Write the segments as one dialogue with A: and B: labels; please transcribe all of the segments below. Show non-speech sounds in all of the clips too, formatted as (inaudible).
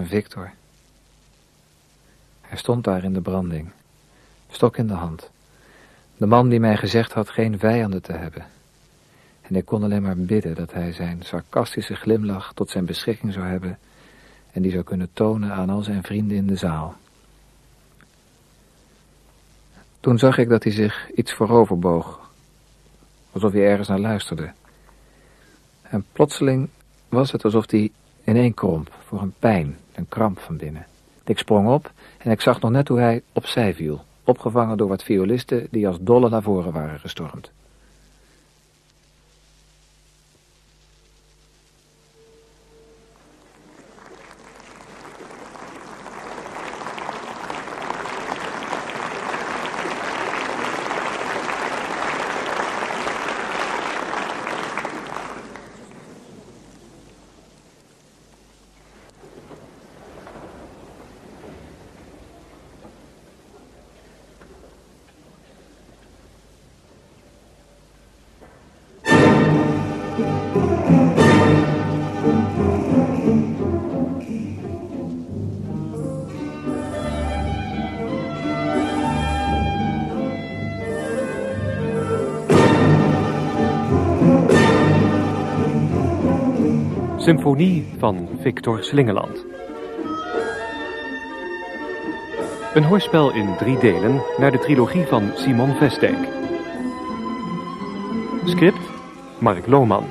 A: Victor. Hij stond daar in de branding, stok in de hand. De man die mij gezegd had geen vijanden te hebben. En ik kon alleen maar bidden dat hij zijn sarcastische glimlach tot zijn beschikking zou hebben en die zou kunnen tonen aan al zijn vrienden in de zaal. Toen zag ik dat hij zich iets voorover boog, alsof hij ergens naar luisterde. En plotseling was het alsof hij ineenkromp voor een pijn, een kramp van binnen. Ik sprong op en ik zag nog net hoe hij opzij viel, opgevangen door wat violisten die als dolle naar voren waren gestormd.
B: Symfonie van Victor Slingeland. Een hoorspel in drie delen naar de trilogie van Simon Vestdijk. Script Mark Lohman.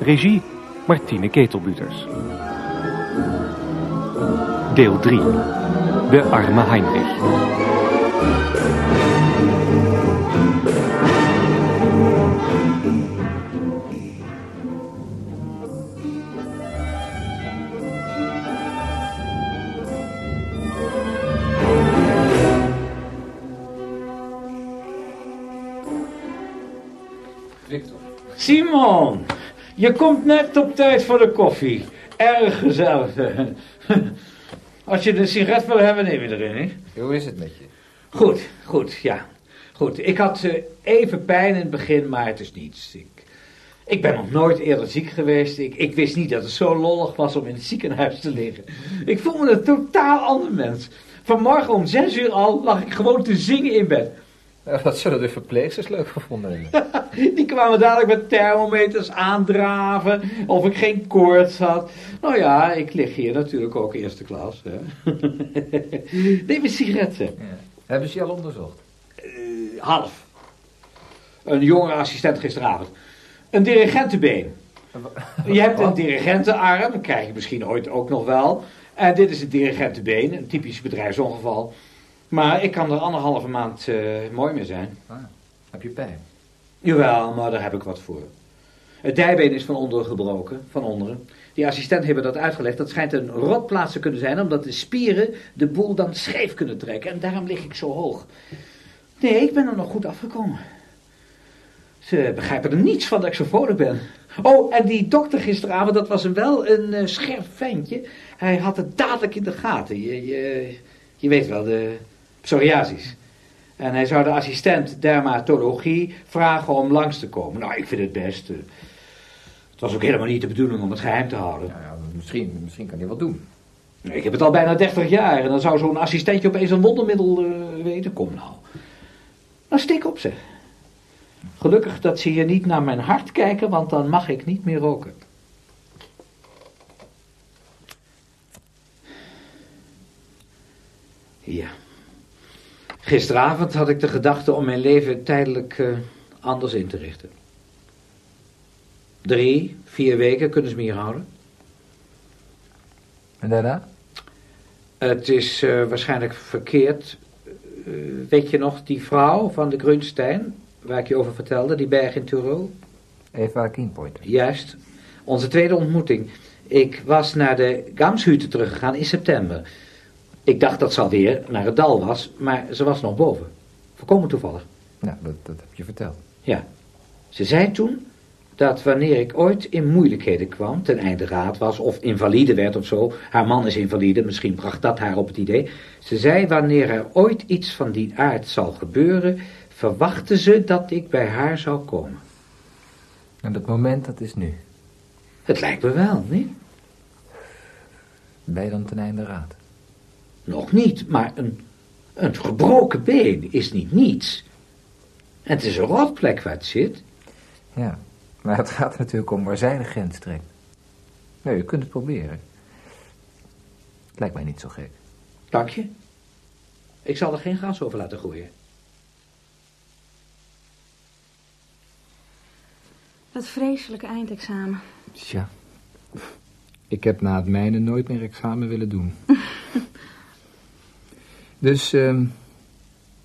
B: Regie Martine Ketelbuters. Deel 3. De arme Heinrich.
C: Simon, je komt net op tijd voor de koffie. Erg gezellig. (laughs) Als je een sigaret wil hebben, neem je erin, hè?
A: Hoe is het met je?
C: Goed, goed, ja. Goed, ik had uh, even pijn in het begin, maar het is niets. Ik, ik ben nog nooit eerder ziek geweest. Ik, ik wist niet dat het zo lollig was om in het ziekenhuis te liggen. Ik voel me een totaal ander mens. Vanmorgen om zes uur al lag ik gewoon te zingen in bed.
A: Wat zullen de verpleegsters leuk gevonden hebben? (laughs)
C: Die kwamen dadelijk met thermometers aandraven of ik geen koorts had. Nou ja, ik lig hier natuurlijk ook eerste klas. Hè. (laughs) Neem een sigaretten. Ja.
A: Hebben ze je al onderzocht?
C: Uh, half. Een jonge assistent gisteravond. Een dirigentenbeen. (laughs) Je hebt een dirigentenarm, dat krijg je misschien ooit ook nog wel. En dit is een dirigentenbeen, een typisch bedrijfsongeval. Maar ik kan er anderhalve maand uh, mooi mee zijn.
A: Ah, heb je pijn?
C: Jawel, maar daar heb ik wat voor. Het dijbeen is van onderen gebroken, van onderen. Die assistent hebben dat uitgelegd. Dat schijnt een rotplaats te kunnen zijn, omdat de spieren de boel dan scheef kunnen trekken. En daarom lig ik zo hoog. Nee, ik ben er nog goed afgekomen. Ze begrijpen er niets van dat ik zo vrolijk ben. Oh, en die dokter gisteravond, dat was hem wel een uh, scherp ventje. Hij had het dadelijk in de gaten. Je, je, je weet wel, de psoriasis. En hij zou de assistent dermatologie vragen om langs te komen. Nou, ik vind het best. Uh, het was ook helemaal niet de bedoeling om het geheim te houden.
A: Ja, ja, misschien, misschien kan hij wat doen.
C: Ik heb het al bijna 30 jaar en dan zou zo'n assistentje opeens een wondermiddel uh, weten. Kom nou. Nou, stik op zeg. Gelukkig dat ze hier niet naar mijn hart kijken, want dan mag ik niet meer roken. Ja. Gisteravond had ik de gedachte om mijn leven tijdelijk uh, anders in te richten. Drie, vier weken kunnen ze me hier houden.
A: En daarna?
C: Het is uh, waarschijnlijk verkeerd. Uh, weet je nog die vrouw van de Grunstein, waar ik je over vertelde, die berg in Tirol?
A: Eva Keenpoint.
C: Juist. Onze tweede ontmoeting. Ik was naar de Gamshütte teruggegaan in september. Ik dacht dat ze alweer naar het dal was, maar ze was nog boven. Volkomen toevallig.
A: Ja, dat, dat heb je verteld.
C: Ja. Ze zei toen dat wanneer ik ooit in moeilijkheden kwam, ten einde raad was of invalide werd of zo, haar man is invalide, misschien bracht dat haar op het idee. Ze zei wanneer er ooit iets van die aard zal gebeuren, verwachtte ze dat ik bij haar zou komen.
A: En dat moment, dat is nu?
C: Het lijkt me wel, niet?
A: Ben je dan ten einde raad?
C: Nog niet, maar een, een gebroken been is niet niets. En het is een rotplek waar het zit.
A: Ja, maar het gaat er natuurlijk om waar zij de grens trekt. Nee, je kunt het proberen. Het lijkt mij niet zo gek.
C: Dank je. Ik zal er geen gras over laten groeien.
D: Dat vreselijke eindexamen.
A: Tja, ik heb na het mijne nooit meer examen willen doen. (laughs) dus, ehm,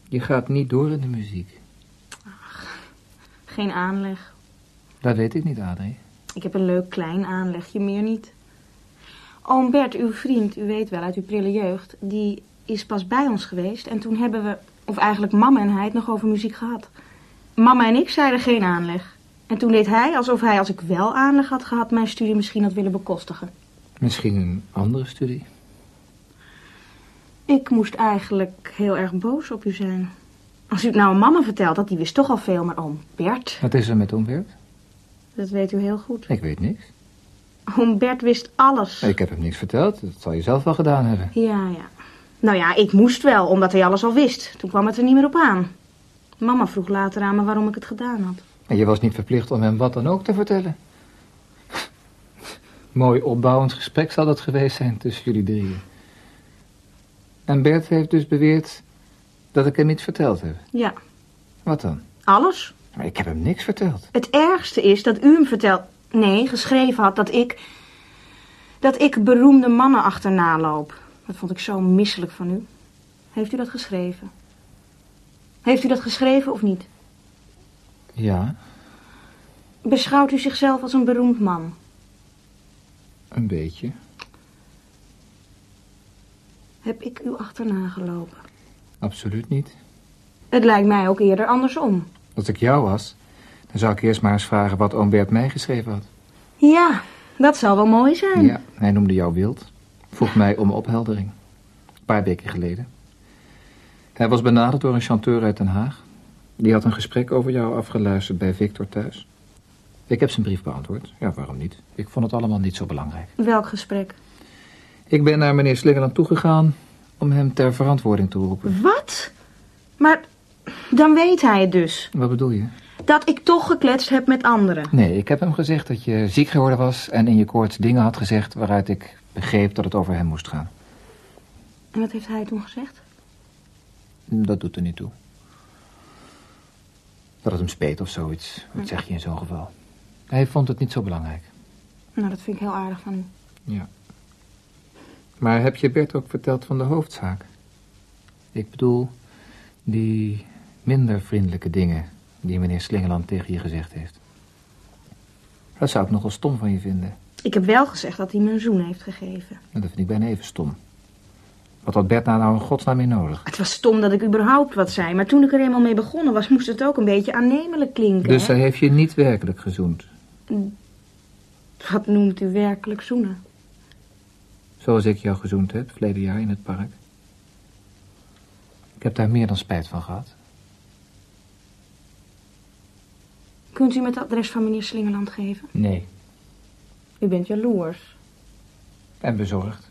A: je gaat niet door in de muziek.
D: Geen aanleg.
A: Dat weet ik niet, Adrie.
D: Ik heb een leuk klein aanlegje, meer niet. Oom Bert, uw vriend, u weet wel, uit uw prille jeugd, die is pas bij ons geweest. En toen hebben we, of eigenlijk mama en hij, het nog over muziek gehad. Mama en ik zeiden geen aanleg. En toen deed hij alsof hij, als ik wel aanleg had gehad, mijn studie misschien had willen bekostigen.
A: Misschien een andere studie?
D: Ik moest eigenlijk heel erg boos op u zijn. Als u het nou aan mama vertelt, dat die wist toch al veel, maar oom Bert,
A: Wat is er met Oom Bert?
D: dat weet u heel goed.
A: Ik weet niks.
D: Oom Bert wist alles.
A: Ik heb hem niks verteld. Dat zal je zelf wel gedaan hebben.
D: Ja, ja. Nou ja, ik moest wel, omdat hij alles al wist. Toen kwam het er niet meer op aan. Mama vroeg later aan me waarom ik het gedaan had.
A: En je was niet verplicht om hem wat dan ook te vertellen. Mooi opbouwend gesprek zal dat geweest zijn tussen jullie drieën. En Bert heeft dus beweerd dat ik hem iets verteld heb.
D: Ja,
A: Wat dan?
D: alles.
A: Maar ik heb hem niks verteld.
D: Het ergste is dat u hem vertelt... Nee, geschreven had dat ik... Dat ik beroemde mannen achterna loop. Dat vond ik zo misselijk van u. Heeft u dat geschreven? Heeft u dat geschreven of niet?
A: Ja,
D: Beschouwt u zichzelf als een beroemd man?
A: een beetje.
D: Heb ik u achterna gelopen?
A: Absoluut niet.
D: Het lijkt mij ook eerder andersom.
A: Als ik jou was, dan zou ik eerst maar eens vragen wat oom Bert mij geschreven had.
D: Ja, dat zal wel mooi zijn.
A: Ja, hij noemde jou wild. Vroeg mij om opheldering. Een paar weken geleden. Hij was benaderd door een chanteur uit Den Haag. Die had een gesprek over jou afgeluisterd bij Victor thuis. Ik heb zijn brief beantwoord. Ja, waarom niet? Ik vond het allemaal niet zo belangrijk.
D: Welk gesprek?
A: Ik ben naar meneer Slingerland toegegaan om hem ter verantwoording te roepen.
D: Wat? Maar dan weet hij het dus.
A: Wat bedoel je?
D: Dat ik toch gekletst heb met anderen.
A: Nee, ik heb hem gezegd dat je ziek geworden was en in je koorts dingen had gezegd waaruit ik begreep dat het over hem moest gaan.
D: En wat heeft hij toen gezegd?
A: Dat doet er niet toe. Dat het hem speet of zoiets. Wat zeg je in zo'n geval? Hij vond het niet zo belangrijk.
D: Nou, dat vind ik heel aardig van u.
A: Ja. Maar heb je Bert ook verteld van de hoofdzaak? Ik bedoel, die minder vriendelijke dingen die meneer Slingerland tegen je gezegd heeft. Dat zou ik nogal stom van je vinden.
D: Ik heb wel gezegd dat hij me een zoen heeft gegeven.
A: En dat vind ik bijna even stom. Wat had Bert nou, nou in godsnaam mee nodig?
D: Het was stom dat ik überhaupt wat zei, maar toen ik er eenmaal mee begonnen was, moest het ook een beetje aannemelijk klinken.
A: Dus
D: hè?
A: hij heeft je niet werkelijk gezoend.
D: Wat noemt u werkelijk zoenen?
A: Zoals ik jou gezoend heb, verleden jaar in het park. Ik heb daar meer dan spijt van gehad.
D: Kunt u me het adres van meneer Slingerland geven?
A: Nee.
D: U bent jaloers.
A: En bezorgd.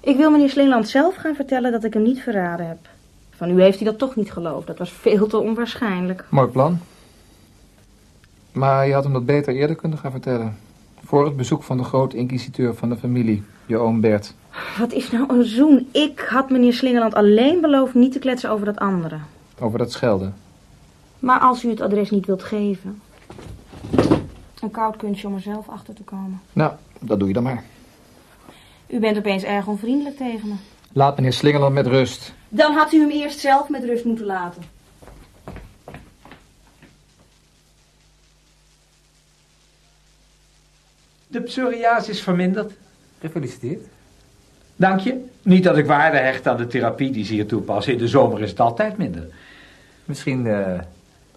D: Ik wil meneer Slingerland zelf gaan vertellen dat ik hem niet verraden heb. Van u heeft hij dat toch niet geloofd. Dat was veel te onwaarschijnlijk.
A: Mooi plan. Maar je had hem dat beter eerder kunnen gaan vertellen. Voor het bezoek van de groot inquisiteur van de familie, je oom Bert.
D: Wat is nou een zoen? Ik had meneer Slingerland alleen beloofd niet te kletsen over dat andere.
A: Over dat schelden.
D: Maar als u het adres niet wilt geven... Een koud kunstje om er zelf achter te komen.
A: Nou, dat doe je dan maar.
D: U bent opeens erg onvriendelijk tegen me.
A: Laat meneer Slingerland met rust.
D: Dan had u hem eerst zelf met rust moeten laten.
C: De psoriasis is verminderd.
A: Gefeliciteerd.
C: Dank je. Niet dat ik waarde hecht aan de therapie die ze hier toepassen. In de zomer is het altijd minder.
A: Misschien eh,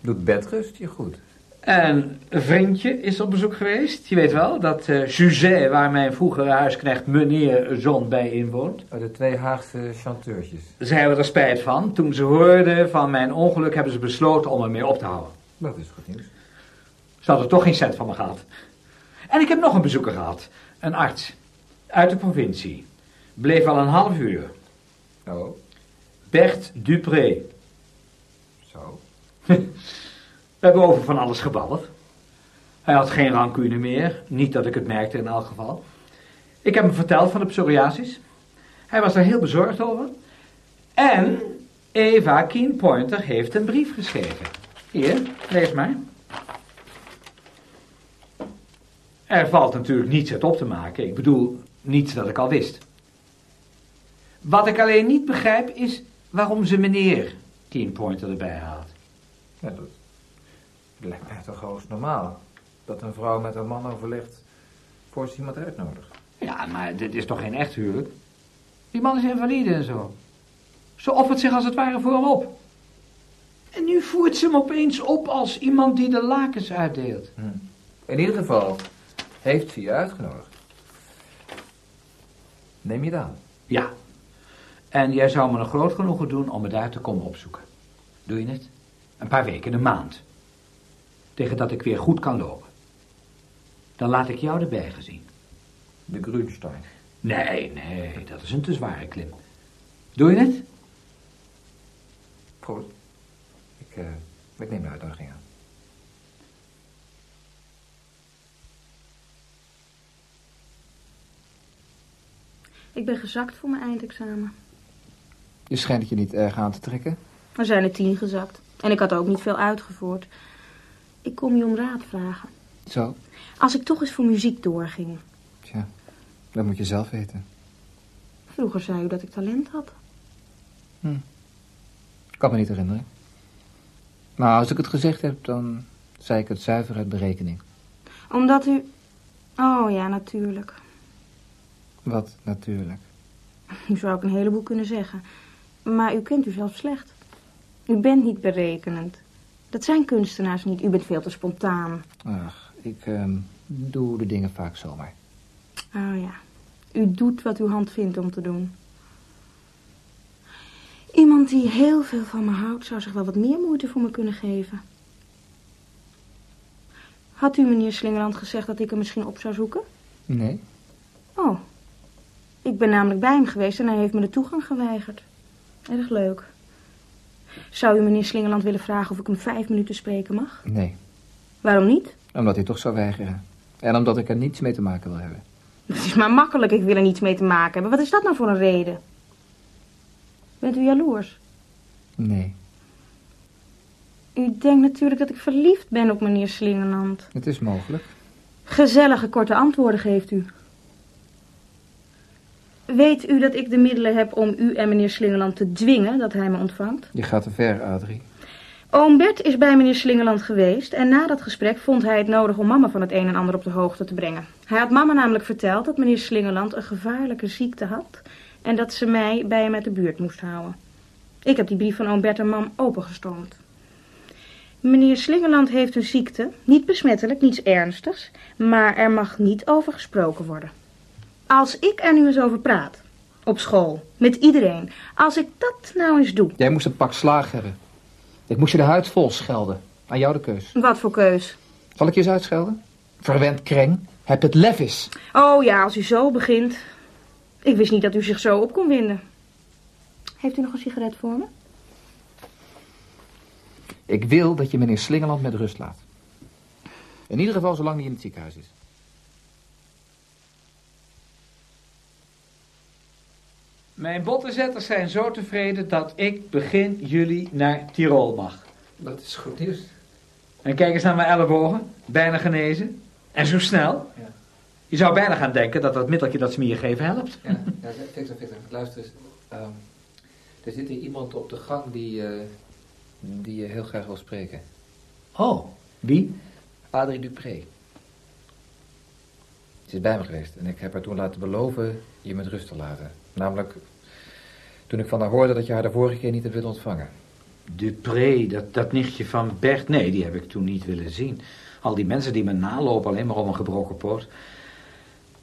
A: doet bedrust je goed.
C: En een vriendje is op bezoek geweest. Je weet wel, dat eh Suzet, waar mijn vroegere huisknecht meneer Zon bij inwoont.
A: Oh, de twee Haagse chanteurtjes.
C: Ze hebben er spijt van. Toen ze hoorden van mijn ongeluk hebben ze besloten om ermee op te houden.
A: Dat is goed nieuws.
C: Ze hadden toch geen cent van me gehad. En ik heb nog een bezoeker gehad. Een arts. Uit de provincie. Bleef al een half uur.
A: Oh,
C: Bert Dupré.
A: zo. (laughs)
C: We hebben over van alles gebabbeld. Hij had geen rancune meer. Niet dat ik het merkte in elk geval. Ik heb hem verteld van de psoriasis. Hij was er heel bezorgd over. En Eva Keenpointer heeft een brief geschreven. Hier, lees maar. Er valt natuurlijk niets uit op te maken. Ik bedoel, niets dat ik al wist. Wat ik alleen niet begrijp is waarom ze meneer Keenpointer erbij haalt.
A: Ja, dat lijkt mij toch hoogst normaal. Dat een vrouw met een man overlegt voor ze iemand uitnodigt.
C: Ja, maar dit is toch geen echt huwelijk? Die man is invalide en zo. Ze offert zich als het ware voor hem op. En nu voert ze hem opeens op als iemand die de lakens uitdeelt.
A: Hm. In ieder geval heeft ze je uitgenodigd. Neem je aan?
C: Ja. En jij zou me een groot genoegen doen om me daar te komen opzoeken. Doe je het? Een paar weken, een maand. Tegen dat ik weer goed kan lopen. Dan laat ik jou de bergen zien.
A: De Grunstein.
C: Nee, nee, dat is een te zware klim. Doe je het?
A: Goed. Ik, eh, ik neem de uitnodiging aan.
D: Ik ben gezakt voor mijn eindexamen.
A: Je schijnt het je niet erg aan te trekken.
D: Er zijn er tien gezakt. En ik had ook niet veel uitgevoerd. Ik kom je om raad vragen.
A: Zo,
D: Als ik toch eens voor muziek doorging.
A: tja. Dat moet je zelf weten.
D: Vroeger zei u dat ik talent had.
A: Ik kan me niet herinneren. Maar als ik het gezegd heb, dan zei ik het zuiver uit berekening.
D: Omdat u... Oh ja, natuurlijk.
A: Wat natuurlijk.
D: Nu zou ik een heleboel kunnen zeggen. Maar u kent u zelf slecht. U bent niet berekenend. Dat zijn kunstenaars niet. U bent veel te spontaan.
A: Ach, ik ehm, doe de dingen vaak zomaar.
D: Oh ja. U doet wat uw hand vindt om te doen. Iemand die heel veel van me houdt, zou zich wel wat meer moeite voor me kunnen geven. Had u meneer Slingerland gezegd dat ik hem misschien op zou zoeken?
A: Nee?
D: Oh. Ik ben namelijk bij hem geweest en hij heeft me de toegang geweigerd. Erg leuk. Zou u meneer Slingerland willen vragen of ik hem vijf minuten spreken mag?
A: Nee.
D: Waarom niet?
A: Omdat hij toch zou weigeren. En omdat ik er niets mee te maken wil hebben.
D: Dat is maar makkelijk, ik wil er niets mee te maken hebben. Wat is dat nou voor een reden? Bent u jaloers?
A: Nee.
D: U denkt natuurlijk dat ik verliefd ben op meneer Slingerland.
A: Het is mogelijk.
D: Gezellige korte antwoorden geeft u. Weet u dat ik de middelen heb om u en meneer Slingerland te dwingen dat hij me ontvangt?
A: Je gaat te ver, Adrie.
D: Oom Bert is bij meneer Slingerland geweest en na dat gesprek vond hij het nodig om mama van het een en ander op de hoogte te brengen. Hij had mama namelijk verteld dat meneer Slingerland een gevaarlijke ziekte had en dat ze mij bij hem uit de buurt moest houden. Ik heb die brief van oom Bert en mam opengestoomd. Meneer Slingerland heeft een ziekte, niet besmettelijk, niets ernstigs, maar er mag niet over gesproken worden. Als ik er nu eens over praat, op school, met iedereen, als ik dat nou eens doe,
A: Jij moest een pak slaag hebben. Ik moest je de huid vol schelden. Aan jou de keus.
D: wat voor keus?
A: Zal ik je eens uitschelden? Verwend kreng. Heb het lef is.
D: Oh ja, als u zo begint. Ik wist niet dat u zich zo op kon winden. Heeft u nog een sigaret voor me?
A: Ik wil dat je meneer Slingerland met rust laat. In ieder geval zolang hij in het ziekenhuis is.
C: Mijn bottenzetters zijn zo tevreden dat ik begin juli naar Tirol mag.
A: Dat is goed nieuws.
C: En kijk eens naar mijn ellebogen. Bijna genezen. En zo snel.
A: Ja.
C: Je zou bijna gaan denken dat dat middeltje dat ze me hier geven helpt.
A: Ja, ja Victor, Victor, luister eens. Ehm, er zit hier iemand op de gang die, eh, die je heel graag wil spreken.
C: Oh, wie?
A: Adrie Dupré. Ze is bij me geweest en ik heb haar toen laten beloven je met rust te laten. Namelijk toen ik van haar hoorde dat je haar de vorige keer niet hebt willen ontvangen.
C: Dupré, dat, dat nichtje van Bert. Nee, die heb ik toen niet willen zien. Al die mensen die me nalopen alleen maar om een gebroken poot.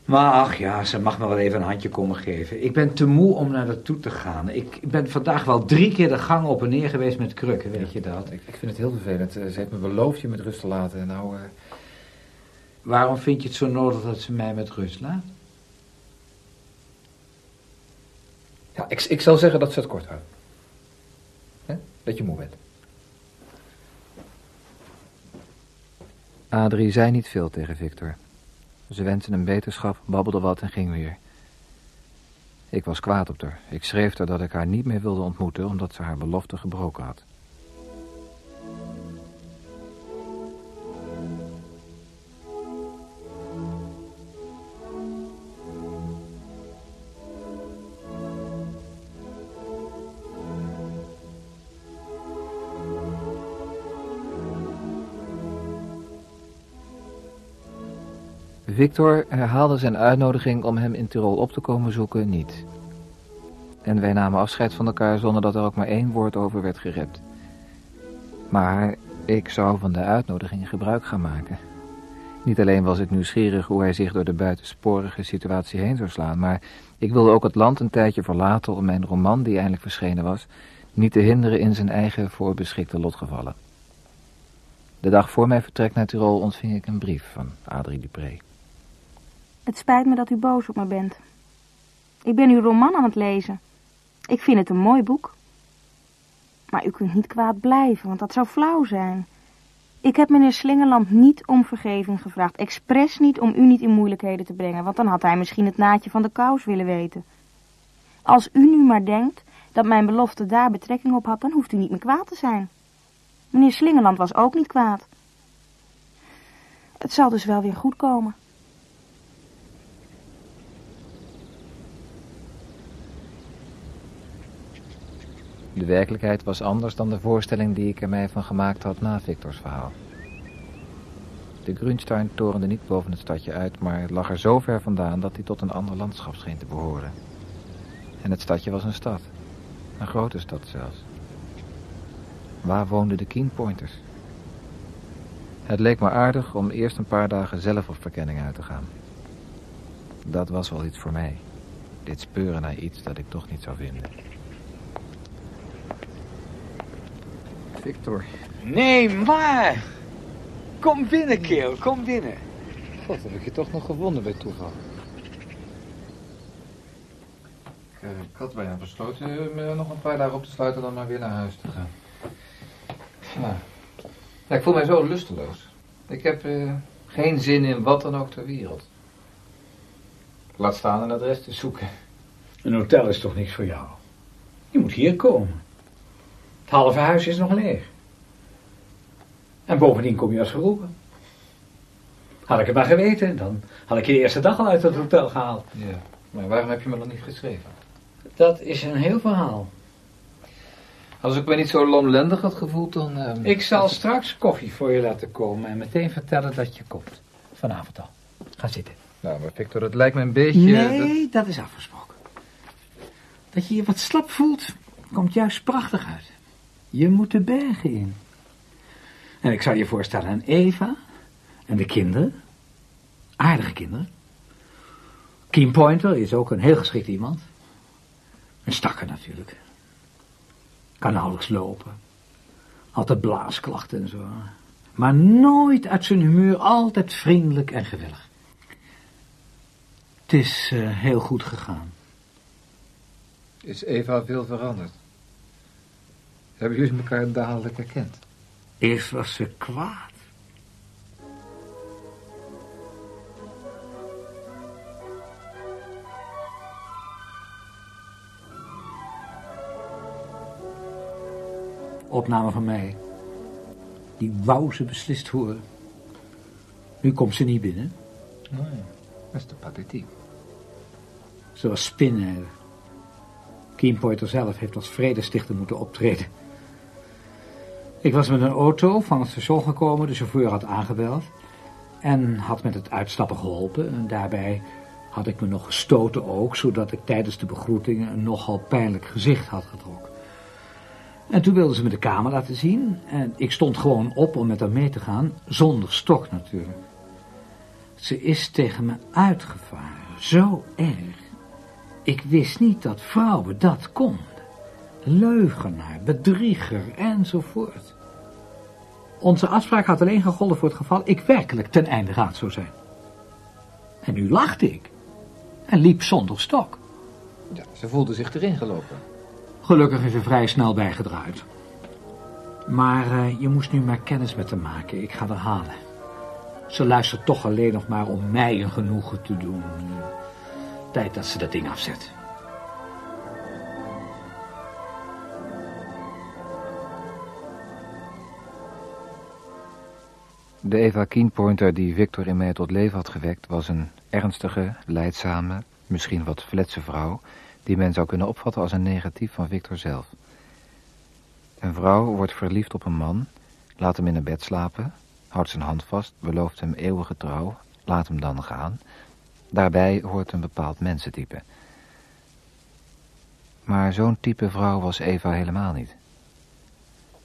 C: Maar ach ja, ze mag me wel even een handje komen geven. Ik ben te moe om naar haar toe te gaan. Ik ben vandaag wel drie keer de gang op en neer geweest met krukken, weet je dat?
A: Ik, ik vind het heel vervelend. Eh, Ze heeft me beloofd je met rust te laten. En nou, eh,
C: Waarom vind je het zo nodig dat ze mij met rust laat?
A: Ik, ik zal zeggen dat ze het kort houden. Dat je moe bent. Adrie zei niet veel tegen Victor. Ze wenste hem beterschap, babbelde wat en ging weer. Ik was kwaad op haar. Ik schreef haar dat ik haar niet meer wilde ontmoeten omdat ze haar belofte gebroken had. Victor herhaalde zijn uitnodiging om hem in Tirol op te komen zoeken niet. En wij namen afscheid van elkaar zonder dat er ook maar één woord over werd gerept. Maar ik zou van de uitnodiging gebruik gaan maken. Niet alleen was ik nieuwsgierig hoe hij zich door de buitensporige situatie heen zou slaan, maar ik wilde ook het land een tijdje verlaten om mijn roman, die eindelijk verschenen was, niet te hinderen in zijn eigen voorbeschikte lotgevallen. De dag voor mijn vertrek naar Tirol ontving ik een brief van Adrie Dupré.
D: Het spijt me dat u boos op me bent. Ik ben uw roman aan het lezen. Ik vind het een mooi boek. Maar u kunt niet kwaad blijven, want dat zou flauw zijn. Ik heb meneer Slingerland niet om vergeving gevraagd. Expres niet om u niet in moeilijkheden te brengen, want dan had hij misschien het naadje van de kous willen weten. Als u nu maar denkt dat mijn belofte daar betrekking op had, dan hoeft u niet meer kwaad te zijn. Meneer Slingerland was ook niet kwaad. Het zal dus wel weer goed komen.
A: De werkelijkheid was anders dan de voorstelling die ik er mij van gemaakt had na Victors verhaal. De Grunstein torende niet boven het stadje uit, maar lag er zo ver vandaan dat hij tot een ander landschap scheen te behoren. En het stadje was een stad. Een grote stad zelfs. Waar woonden de Keenpointers? Het leek me aardig om eerst een paar dagen zelf op verkenning uit te gaan. Dat was wel iets voor mij. Dit speuren naar iets dat ik toch niet zou vinden. Victor.
C: Nee, maar. Kom binnen, kerel, kom binnen.
A: God, heb ik je toch nog gevonden bij toeval. Ik, uh, ik had bijna besloten me nog een paar dagen op te sluiten dan maar weer naar huis te gaan. Nou, ja, ik voel mij zo lusteloos. Ik heb uh, geen zin in wat dan ook ter wereld. Laat staan een adres te zoeken.
C: Een hotel is toch niks voor jou? Je moet hier komen. Het halve huis is nog leeg. En bovendien kom je als geroepen. Had ik het maar geweten, dan had ik je de eerste dag al uit het hotel gehaald.
A: Ja, maar waarom heb je me nog niet geschreven?
C: Dat is een heel verhaal.
A: Als ik me niet zo lomlendig had gevoeld, dan... Uh,
C: ik zal straks koffie voor je laten komen en meteen vertellen dat je komt. Vanavond al. Ga zitten.
A: Nou, maar Victor, het lijkt me een beetje...
C: Nee, dat, dat is afgesproken. Dat je je wat slap voelt, komt juist prachtig uit. Je moet de bergen in. En ik zou je voorstellen aan Eva en de kinderen. Aardige kinderen. Keen Pointer is ook een heel geschikt iemand. Een stakker natuurlijk. Kan nauwelijks lopen. Altijd blaasklachten en zo. Maar nooit uit zijn humeur, altijd vriendelijk en gewillig. Het is uh, heel goed gegaan.
A: Is Eva veel veranderd? Hebben jullie elkaar dadelijk herkend?
C: Eerst was ze kwaad. Opname van mij. Die wou ze beslist horen. Nu komt ze niet binnen.
A: Oh ja, dat is de pathetiek.
C: Ze was spinnen. Keenpointer zelf heeft als vredestichter moeten optreden. Ik was met een auto van het station gekomen, de chauffeur had aangebeld en had met het uitstappen geholpen. En daarbij had ik me nog gestoten ook, zodat ik tijdens de begroetingen een nogal pijnlijk gezicht had getrokken. En toen wilden ze me de kamer laten zien en ik stond gewoon op om met haar mee te gaan, zonder stok natuurlijk. Ze is tegen me uitgevaren, zo erg. Ik wist niet dat vrouwen dat konden leugenaar, bedrieger enzovoort. Onze afspraak had alleen gegolden voor het geval ik werkelijk ten einde raad zou zijn. En nu lachte ik en liep zonder stok.
A: Ja, ze voelde zich erin gelopen.
E: Gelukkig is ze vrij snel bijgedraaid. Maar eh, je moest nu maar kennis met haar maken. Ik ga haar halen. Ze luistert toch alleen nog maar om mij een genoegen te doen. Tijd dat ze dat ding afzet.
A: De Eva Keenpointer die Victor in mij tot leven had gewekt... was een ernstige, leidzame, misschien wat fletse vrouw... die men zou kunnen opvatten als een negatief van Victor zelf. Een vrouw wordt verliefd op een man, laat hem in een bed slapen... houdt zijn hand vast, belooft hem eeuwige trouw, laat hem dan gaan... Daarbij hoort een bepaald mensentype. Maar zo'n type vrouw was Eva helemaal niet.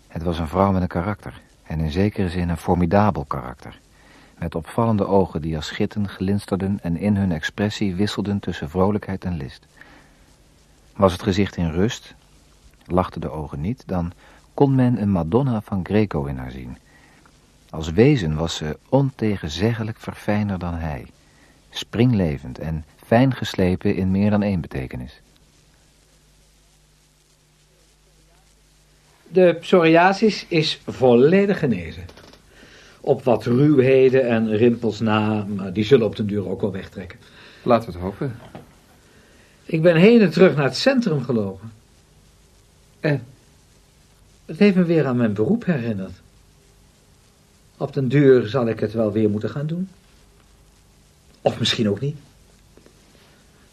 A: Het was een vrouw met een karakter... en in zekere zin een formidabel karakter. Met opvallende ogen die als schitten glinsterden... en in hun expressie wisselden tussen vrolijkheid en list. Was het gezicht in rust, lachten de ogen niet... dan kon men een Madonna van Greco in haar zien. Als wezen was ze ontegenzeggelijk verfijnder dan hij... springlevend en fijn geslepen in meer dan één betekenis.
C: De psoriasis is volledig genezen. Op wat ruwheden en rimpels na, maar die zullen op den duur ook wel wegtrekken.
A: Laten we het hopen.
C: Ik ben heen en terug naar het centrum gelopen. En het heeft me weer aan mijn beroep herinnerd. Op den duur zal ik het wel weer moeten gaan doen. Of misschien ook niet.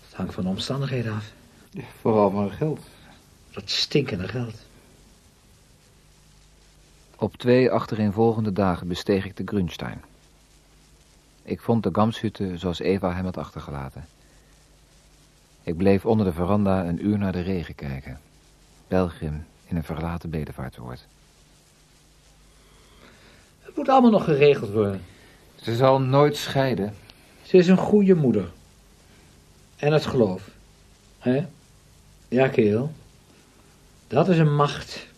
C: Het hangt van de omstandigheden af.
A: Vooral van geld.
C: Dat stinkende geld.
A: Op twee achtereenvolgende dagen besteeg ik de Grunstein. Ik vond de Gamshutte zoals Eva hem had achtergelaten. Ik bleef onder de veranda een uur naar de regen kijken. Pelgrim in een verlaten bedevaartsoord.
C: Het moet allemaal nog geregeld worden.
A: Ze zal nooit scheiden.
C: Ze is een goede moeder. En het geloof. hè? Ja, kerel. Dat is een macht.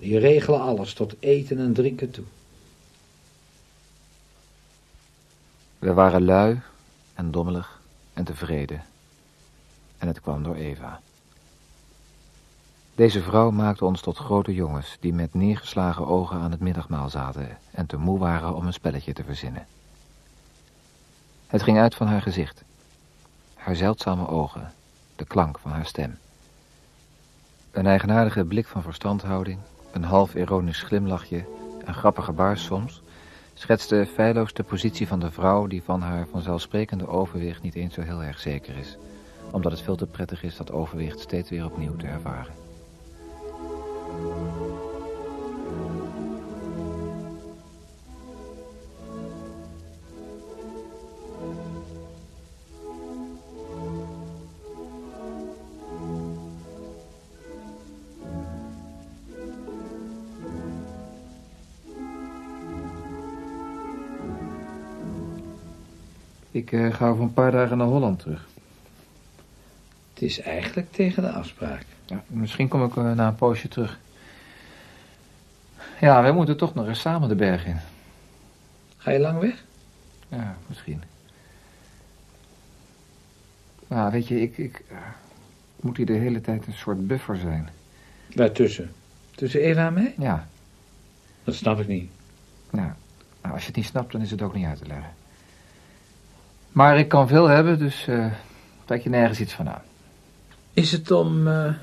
C: Die regelen alles, tot eten en drinken toe.
A: We waren lui en dommelig en tevreden. En het kwam door Eva. Deze vrouw maakte ons tot grote jongens die met neergeslagen ogen aan het middagmaal zaten en te moe waren om een spelletje te verzinnen. Het ging uit van haar gezicht, haar zeldzame ogen, de klank van haar stem. Een eigenaardige blik van verstandhouding, een half ironisch glimlachje, een grappige baars soms, schetste feilloos de positie van de vrouw die van haar vanzelfsprekende overwicht niet eens zo heel erg zeker is, omdat het veel te prettig is dat overwicht steeds weer opnieuw te ervaren. Ik eh, ga over een paar dagen naar Holland terug.
C: Het is eigenlijk tegen de afspraak.
A: Ja, misschien kom ik eh, na een poosje terug. Ja, wij moeten toch nog eens samen de berg in.
C: Ga je lang weg?
A: Ja, misschien. Maar weet je, ik, ik eh, moet hier de hele tijd een soort buffer zijn.
C: Waartussen? Tussen Eva en mij?
A: Ja,
C: Dat snap ik niet.
A: nou, nou, als je het niet snapt, dan is het ook niet uit te leggen. Maar ik kan veel hebben, dus eh trek je nergens iets van aan.
C: Is het om... eh,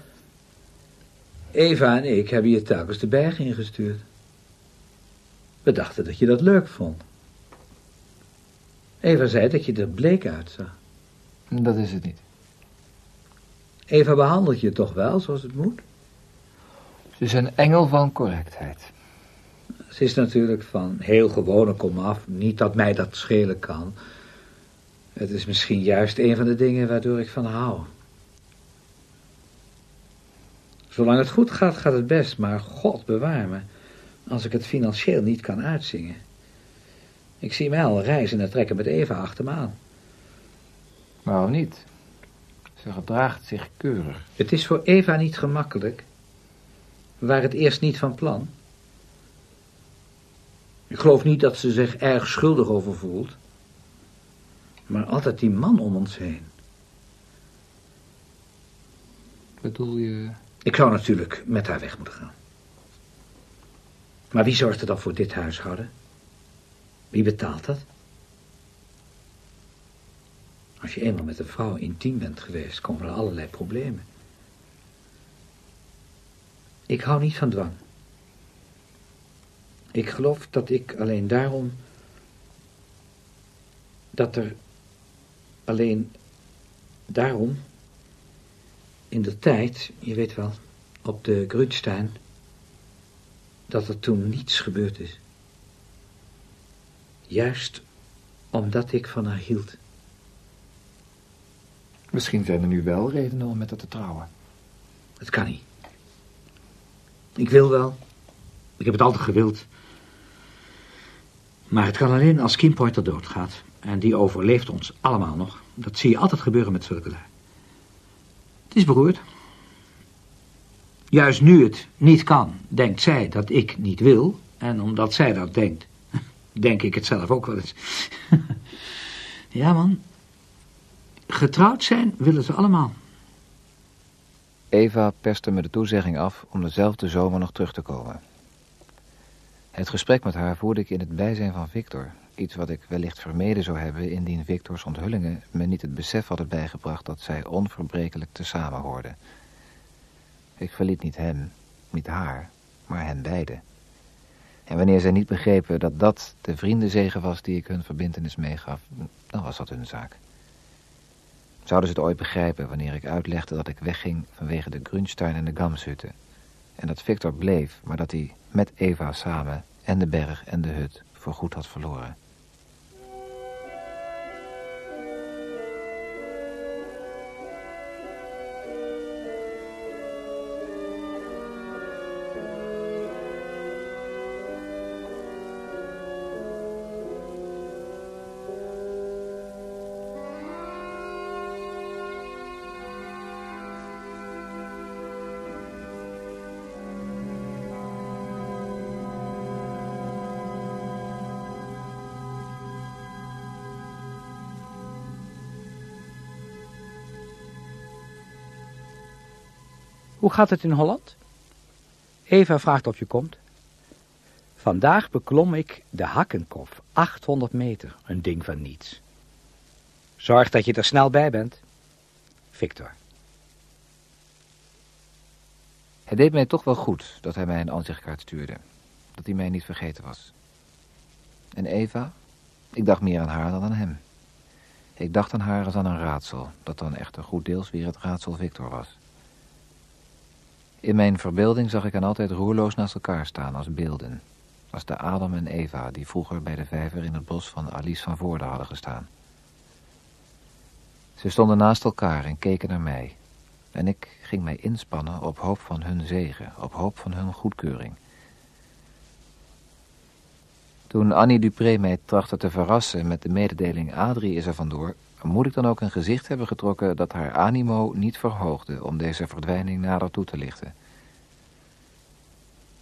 C: Eva en ik hebben je telkens de berg ingestuurd. We dachten dat je dat leuk vond. Eva zei dat je er bleek uitzag.
A: Dat is het niet.
C: Eva behandelt je toch wel zoals het moet?
A: Ze is een engel van correctheid.
C: Ze is natuurlijk van heel gewone komaf. Niet dat mij dat schelen kan. Het is misschien juist een van de dingen waardoor ik van hou. Zolang het goed gaat, gaat het best. Maar God bewaar me. Als ik het financieel niet kan uitzingen. Ik zie mij al reizen en trekken met Eva achter me aan.
A: Waarom niet? Ze gedraagt zich keurig.
C: Het is voor Eva niet gemakkelijk. Waren het eerst niet van plan. Ik geloof niet dat ze zich erg schuldig over voelt. Maar altijd die man om ons heen.
A: Bedoel je...
C: Ik zou natuurlijk met haar weg moeten gaan. Maar wie zorgt er dan voor dit huishouden? Wie betaalt dat? Als je eenmaal met een vrouw intiem bent geweest, komen er allerlei problemen. Ik hou niet van dwang. Ik geloof dat ik alleen daarom... dat er alleen daarom... in de tijd, je weet wel, op de Grunstein... dat er toen niets gebeurd is. Juist omdat ik van haar hield.
A: Misschien zijn er nu wel redenen om met haar te trouwen.
C: Het kan niet. Ik wil wel. Ik heb het altijd gewild. Maar het kan alleen als Kim Porter doodgaat. En die overleeft ons allemaal nog. Dat zie je altijd gebeuren met zulke lui. Het is beroerd. Juist nu het niet kan, denkt zij dat ik niet wil. En omdat zij dat denkt, (laughs) denk ik het zelf ook wel eens. (laughs) ja, man. Getrouwd zijn willen ze allemaal.
A: Eva perste me de toezegging af om dezelfde zomer nog terug te komen. Het gesprek met haar voerde ik in het bijzijn van Victor. Iets wat ik wellicht vermeden zou hebben indien Victors onthullingen me niet het besef hadden bijgebracht dat zij onverbrekelijk tezamen hoorden. Ik verliet niet hem, niet haar, maar hen beiden. En wanneer zij niet begrepen dat dat de vriendenzegen was die ik hun verbintenis meegaf, dan was dat hun zaak. Zouden ze het ooit begrijpen wanneer ik uitlegde dat ik wegging vanwege de Grunstein en de Gamshutten? En dat Victor bleef, maar dat hij met Eva samen en de berg en de hut voorgoed had verloren.
F: Gaat het in Holland? Eva vraagt of je komt. Vandaag beklom ik de Hakkenkof, 800 meter, een ding van niets. Zorg dat je er snel bij bent. Victor.
A: Het deed mij toch wel goed dat hij mij een aanzichtkaart stuurde. Dat hij mij niet vergeten was. En Eva? Ik dacht meer aan haar dan aan hem. Ik dacht aan haar als aan een raadsel, dat dan echter goed deels weer het raadsel Victor was. In mijn verbeelding zag ik hen altijd roerloos naast elkaar staan als beelden. Als de Adam en Eva die vroeger bij de vijver in het bos van Alice van Voorde hadden gestaan. Ze stonden naast elkaar en keken naar mij. En ik ging mij inspannen op hoop van hun zegen, op hoop van hun goedkeuring. Toen Annie Dupré mij trachtte te verrassen met de mededeling Adrie is er vandoor, moet ik dan ook een gezicht hebben getrokken dat haar animo niet verhoogde om deze verdwijning nader toe te lichten.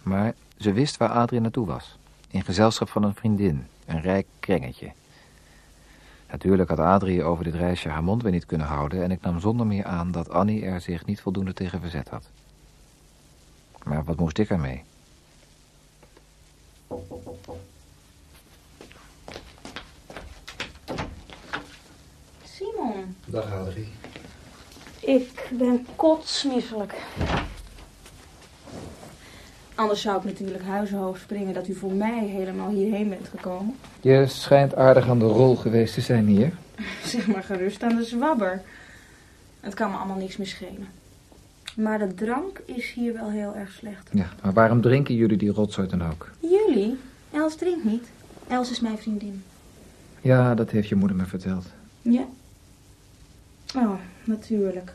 A: Maar ze wist waar Adrie naartoe was, in gezelschap van een vriendin, een rijk krengetje. Natuurlijk had Adrie over dit reisje haar mond weer niet kunnen houden en ik nam zonder meer aan dat Annie er zich niet voldoende tegen verzet had. Maar wat moest ik ermee? Dag Adrie.
D: ik ben kotsmisselijk. Anders zou ik natuurlijk huizenhoog springen dat u voor mij helemaal hierheen bent gekomen.
A: Je schijnt aardig aan de rol geweest te zijn hier. (laughs)
D: Zeg maar gerust aan de zwabber. Het kan me allemaal niks meer schelen. Maar de drank is hier wel heel erg slecht.
A: Ja, maar waarom drinken jullie die rotzooi dan ook?
D: Jullie? Els drinkt niet. Els is mijn vriendin.
A: Ja, dat heeft je moeder me verteld.
D: Ja. Oh, natuurlijk.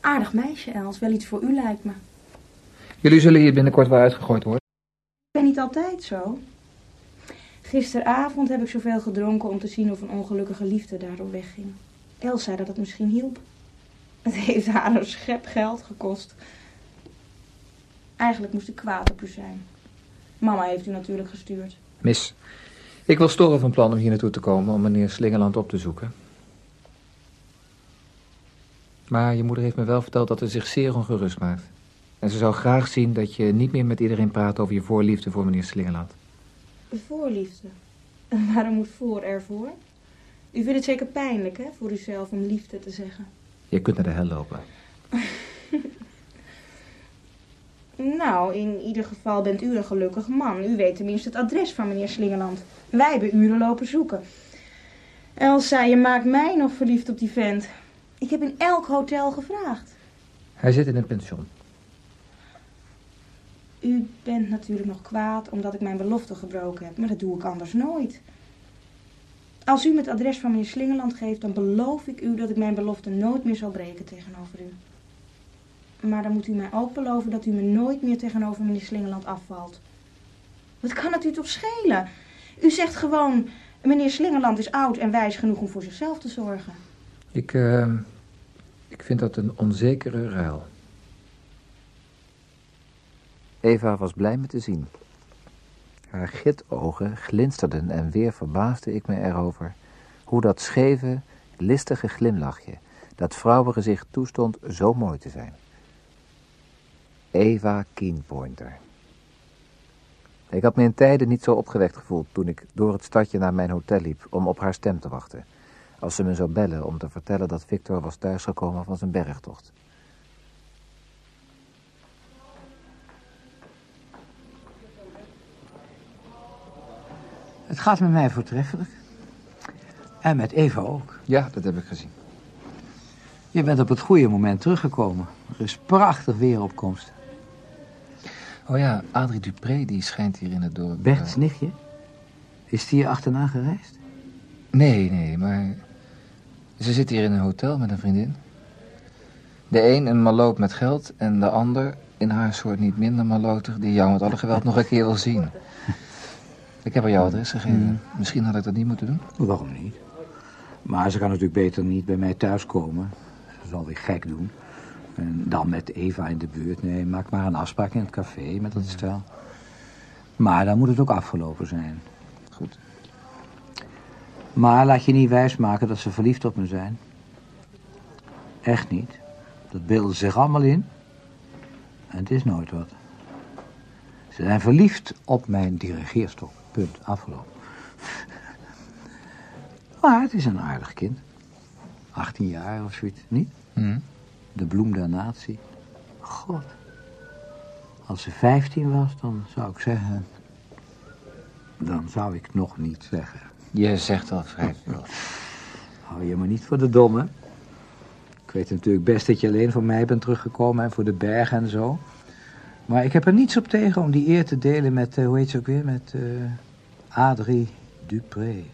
D: Aardig meisje, Els. Wel iets voor u lijkt me.
A: Jullie zullen hier binnenkort wel uitgegooid worden.
D: Ik ben niet altijd zo. Gisteravond heb ik zoveel gedronken om te zien of een ongelukkige liefde daardoor wegging. Els zei dat het misschien hielp. Het heeft haar een schep geld gekost. Eigenlijk moest ik kwaad op u zijn. Mama heeft u natuurlijk gestuurd.
A: Mis, ik wil storen van plan om hier naartoe te komen om meneer Slingerland op te zoeken. Maar je moeder heeft me wel verteld dat ze zich zeer ongerust maakt. En ze zou graag zien dat je niet meer met iedereen praat over je voorliefde voor meneer Slingerland.
D: Voorliefde. En (laughs) waarom moet voor ervoor? U vindt het zeker pijnlijk, hè, voor uzelf om liefde te zeggen.
A: Je kunt naar de hel lopen. (laughs)
D: Nou, in ieder geval bent u een gelukkig man. U weet tenminste het adres van meneer Slingerland. Wij hebben uren lopen zoeken. Els zei, je maakt mij nog verliefd op die vent. Ik heb in elk hotel gevraagd.
A: Hij zit in een pension.
D: U bent natuurlijk nog kwaad omdat ik mijn belofte gebroken heb, maar dat doe ik anders nooit. Als u me het adres van meneer Slingerland geeft, dan beloof ik u dat ik mijn belofte nooit meer zal breken tegenover u. Maar dan moet u mij ook beloven dat u me nooit meer tegenover meneer Slingerland afvalt. Wat kan het u toch schelen? U zegt gewoon, meneer Slingerland is oud en wijs genoeg om voor zichzelf te zorgen.
A: Ik, uh, ik vind dat een onzekere ruil. Eva was blij me te zien. Haar gitogen glinsterden en weer verbaasde ik me erover hoe dat scheve, listige glimlachje, dat vrouwengezicht toestond zo mooi te zijn. Eva Keenpointer. Ik had me in tijden niet zo opgewekt gevoeld toen ik door het stadje naar mijn hotel liep om op haar stem te wachten. Als ze me zou bellen om te vertellen dat Victor was thuisgekomen van zijn bergtocht.
C: Het gaat met mij voortreffelijk. En met Eva ook.
A: Ja, dat heb ik gezien.
C: Je bent op het goede moment teruggekomen. Er is prachtig weeropkomst.
A: Oh ja, Adrie Dupré, die schijnt hier in het dorp...
C: Bert's nichtje? Is die hier achterna gereisd?
A: Nee, nee, maar... Ze zit hier in een hotel met een vriendin. De een een maloot met geld en de ander, in haar soort niet minder malotig... die jou met alle geweld nog een keer wil zien. Ik heb haar jouw adres gegeven. Misschien had ik dat niet moeten doen.
C: Waarom niet? Maar ze kan natuurlijk beter niet bij mij thuiskomen. Ze zal weer gek doen. En dan met Eva in de buurt. Nee, maak maar een afspraak in het café met dat stel. Maar dan moet het ook afgelopen zijn.
A: Goed.
C: Maar laat je niet wijsmaken dat ze verliefd op me zijn. Echt niet. Dat beelden zich allemaal in. En het is nooit wat. Ze zijn verliefd op mijn dirigeerstok. Punt. Afgelopen. Maar het is een aardig kind. 18 jaar of zoiets, niet?
A: Hm.
C: De bloem der natie. God. Als ze 15 was, dan zou ik zeggen... Dan zou ik nog niet zeggen.
A: Je zegt al vrij (laughs) veel.
C: Hou je maar niet voor de domme. Ik weet natuurlijk best dat je alleen voor mij bent teruggekomen en voor de bergen en zo. Maar ik heb er niets op tegen om die eer te delen met, uh, hoe heet ze ook weer, met uh, Adrie Dupré.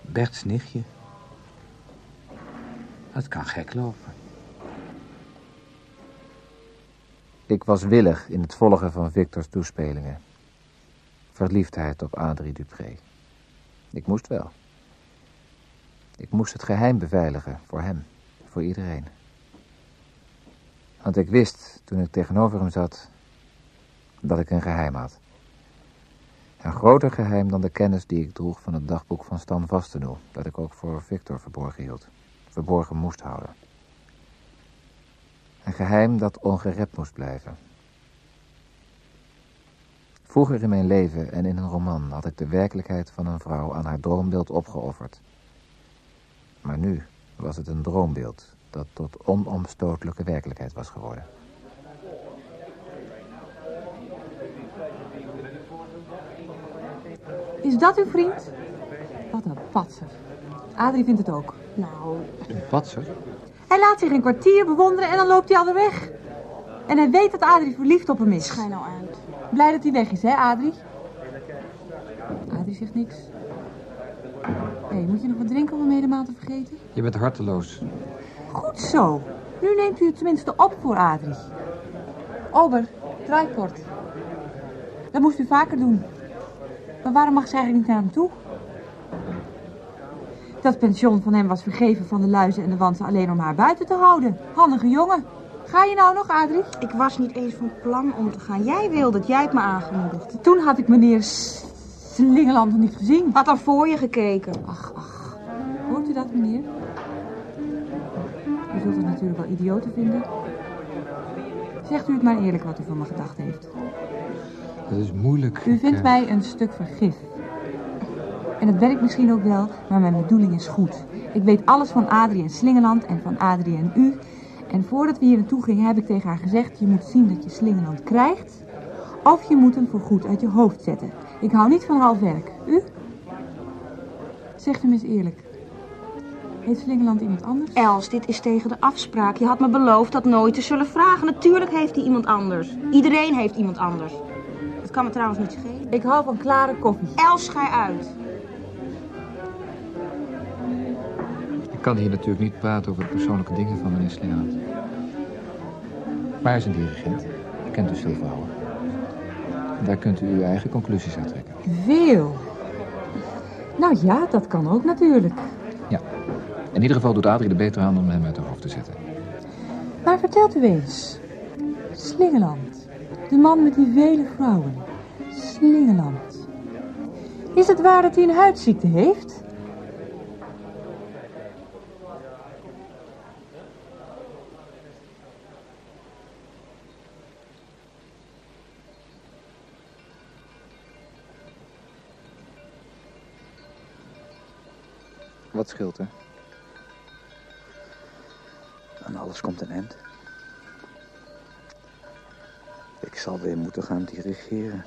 C: Bert's nichtje. Dat kan gek lopen.
A: Ik was willig in het volgen van Victor's toespelingen. Verliefdheid op Adrie Dupré. Ik moest wel. Ik moest het geheim beveiligen, voor hem, voor iedereen. Want ik wist, toen ik tegenover hem zat, dat ik een geheim had. Een groter geheim dan de kennis die ik droeg van het dagboek van Stan Vastenoe, dat ik ook voor Victor verborgen hield, verborgen moest houden. Een geheim dat ongerept moest blijven. Vroeger in mijn leven en in een roman had ik de werkelijkheid van een vrouw aan haar droombeeld opgeofferd. Maar nu was het een droombeeld dat tot onomstotelijke werkelijkheid was geworden.
G: Is dat uw vriend? Wat een patser. Adrie vindt het ook.
D: Nou,
A: Een patser?
G: Hij laat zich een kwartier bewonderen en dan loopt hij alweer weg. En hij weet dat Adrie verliefd op hem is.
D: schijn nou uit.
G: Blij dat hij weg is, hè, Adrie? Adrie zegt niks. Hé, moet je nog wat drinken om hem helemaal te vergeten?
A: Je bent harteloos.
G: Goed zo. Nu neemt u het tenminste op voor Adrie. Ober, draaikort. Dat moest u vaker doen. Maar waarom mag ze eigenlijk niet naar hem toe? Dat pension van hem was vergeven van de luizen en de wansen alleen om haar buiten te houden. Handige jongen. Ga je nou nog, Adrie?
D: Ik was niet eens van plan om te gaan. Jij wilde het, jij hebt me aangemoedigd.
G: Toen had ik meneer Slingeland nog niet gezien.
D: Had al voor je gekeken.
G: Ach, ach. Hoort u dat, meneer? zult het natuurlijk wel idioten vinden. Zegt u het maar eerlijk wat u van me gedacht heeft.
A: Dat is moeilijk.
G: U vindt
A: eh,
G: mij een stuk vergif. En het werkt misschien ook wel, maar mijn bedoeling is goed. Ik weet alles van Adrie en Slingeland en van Adrie en u. En voordat we hier naartoe gingen heb ik tegen haar gezegd... je moet zien dat je Slingeland krijgt... of je moet hem voorgoed uit je hoofd zetten. Ik hou niet van half werk. U? Zegt u eens eerlijk. Heeft Slingeland iemand anders?
D: Els, dit is tegen de afspraak. Je had me beloofd dat nooit te zullen vragen. Natuurlijk heeft hij iemand anders. Iedereen heeft iemand anders. Dat kan me trouwens niet schelen.
G: Ik hou van klare koffie.
D: Els, ga uit.
A: Kan hier natuurlijk niet praten over de persoonlijke dingen van meneer Slingerland. Maar hij is een dirigent. Hij kent dus veel vrouwen. En daar kunt u uw eigen conclusies uit trekken.
G: Veel. Nou ja, dat kan ook natuurlijk.
A: Ja. In ieder geval doet Adrie er beter aan om hem uit haar hoofd te zetten.
G: Maar vertelt u eens. Slingeland. De man met die vele vrouwen. Slingeland. Is het waar dat hij een huidziekte heeft?
A: Wat scheelt er?
C: En alles komt een eind. Ik zal weer moeten gaan dirigeren.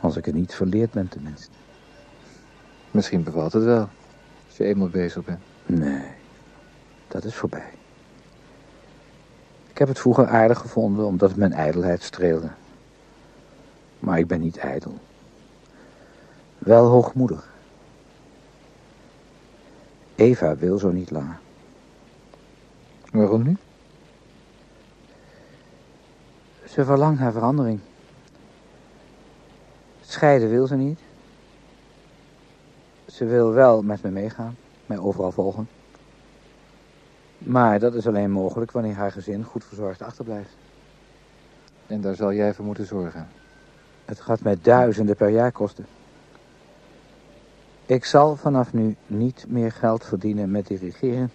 C: Als ik er niet verleerd ben tenminste.
A: Misschien bevalt het wel. Als je eenmaal bezig bent.
C: Nee, dat is voorbij. Ik heb het vroeger aardig gevonden omdat het mijn ijdelheid streelde. Maar ik ben niet ijdel. Wel hoogmoedig. Eva wil zo niet langer.
A: Waarom nu?
C: Ze verlangt naar verandering. Scheiden wil ze niet. Ze wil wel met me meegaan, mij overal volgen. Maar dat is alleen mogelijk wanneer haar gezin goed verzorgd achterblijft.
A: En daar zal jij voor moeten zorgen.
C: Het gaat mij duizenden per jaar kosten. Ik zal vanaf nu niet meer geld verdienen met dirigeren.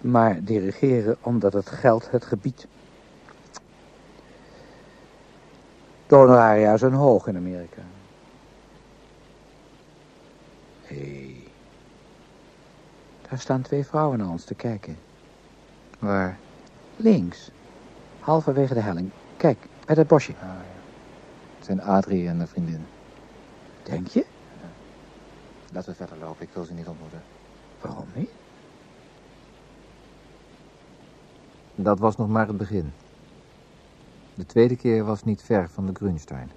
C: Maar dirigeren omdat het geld het gebied. De honoraria zijn hoog in Amerika. Hé. Hey. Daar staan twee vrouwen naar ons te kijken.
A: Waar?
C: Links. Halverwege de helling. Kijk, bij dat bosje.
A: Ah, ja. Het zijn Adrie en een vriendin.
C: Denk je?
A: Laten we verder lopen. Ik wil ze niet ontmoeten.
C: Waarom niet?
A: Dat was nog maar het begin. De tweede keer was niet ver van de Grunstein.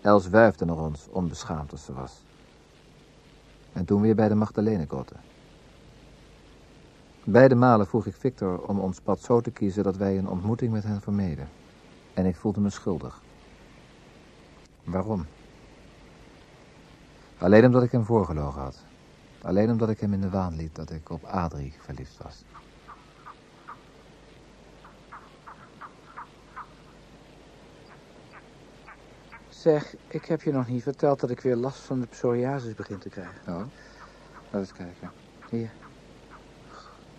A: Els wuifde nog ons, onbeschaamd als ze was. En toen weer bij de Magdalenegrotten. Beide malen vroeg ik Victor om ons pad zo te kiezen dat wij een ontmoeting met hen vermeden. En ik voelde me schuldig. Waarom? Alleen omdat ik hem voorgelogen had. Alleen omdat ik hem in de waan liet dat ik op Adrie verliefd was.
C: Zeg, ik heb je nog niet verteld dat ik weer last van de psoriasis begin te krijgen.
A: Oh, laat eens kijken.
C: Hier.